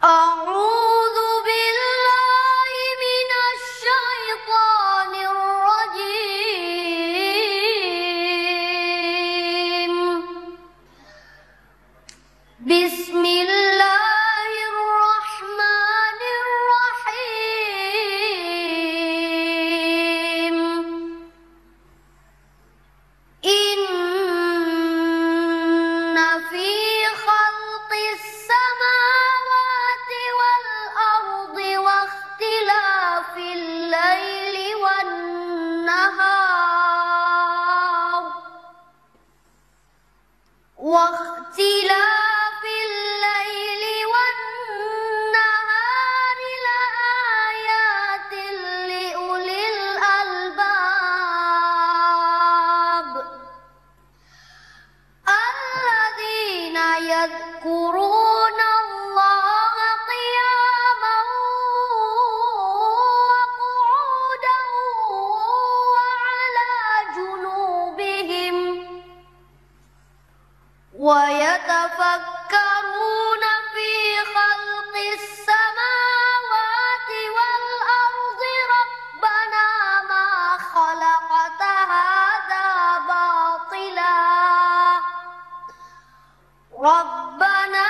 啊 يتفكرون في خلق السماوات والأرض ربنا ما خلقت هذا باطلا. ربنا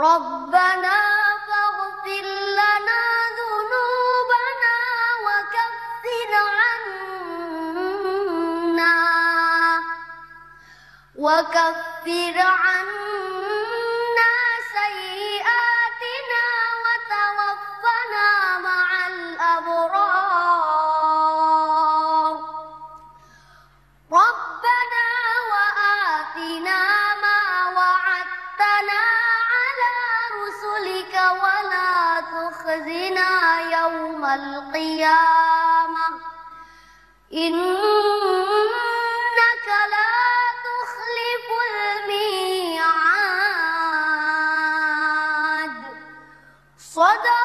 ربنا فاغفر لنا ذنوبنا وكفر عنا يوم القيامة. إنك لا تخلف الميعاد. صدق